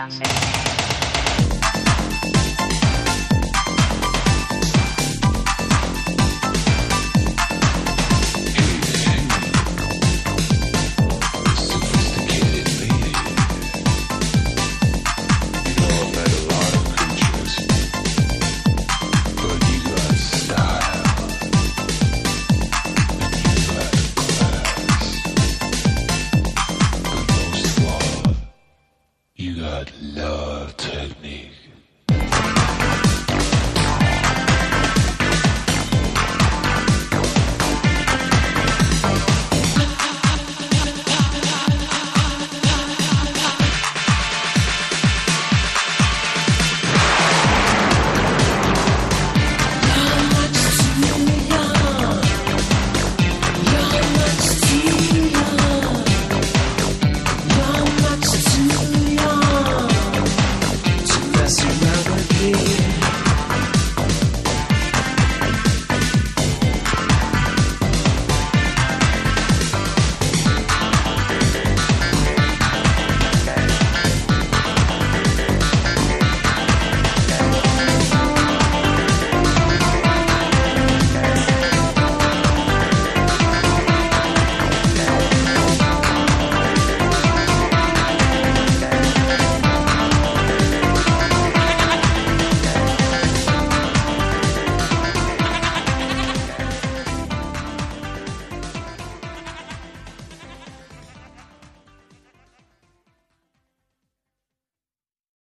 cáncer Love technique.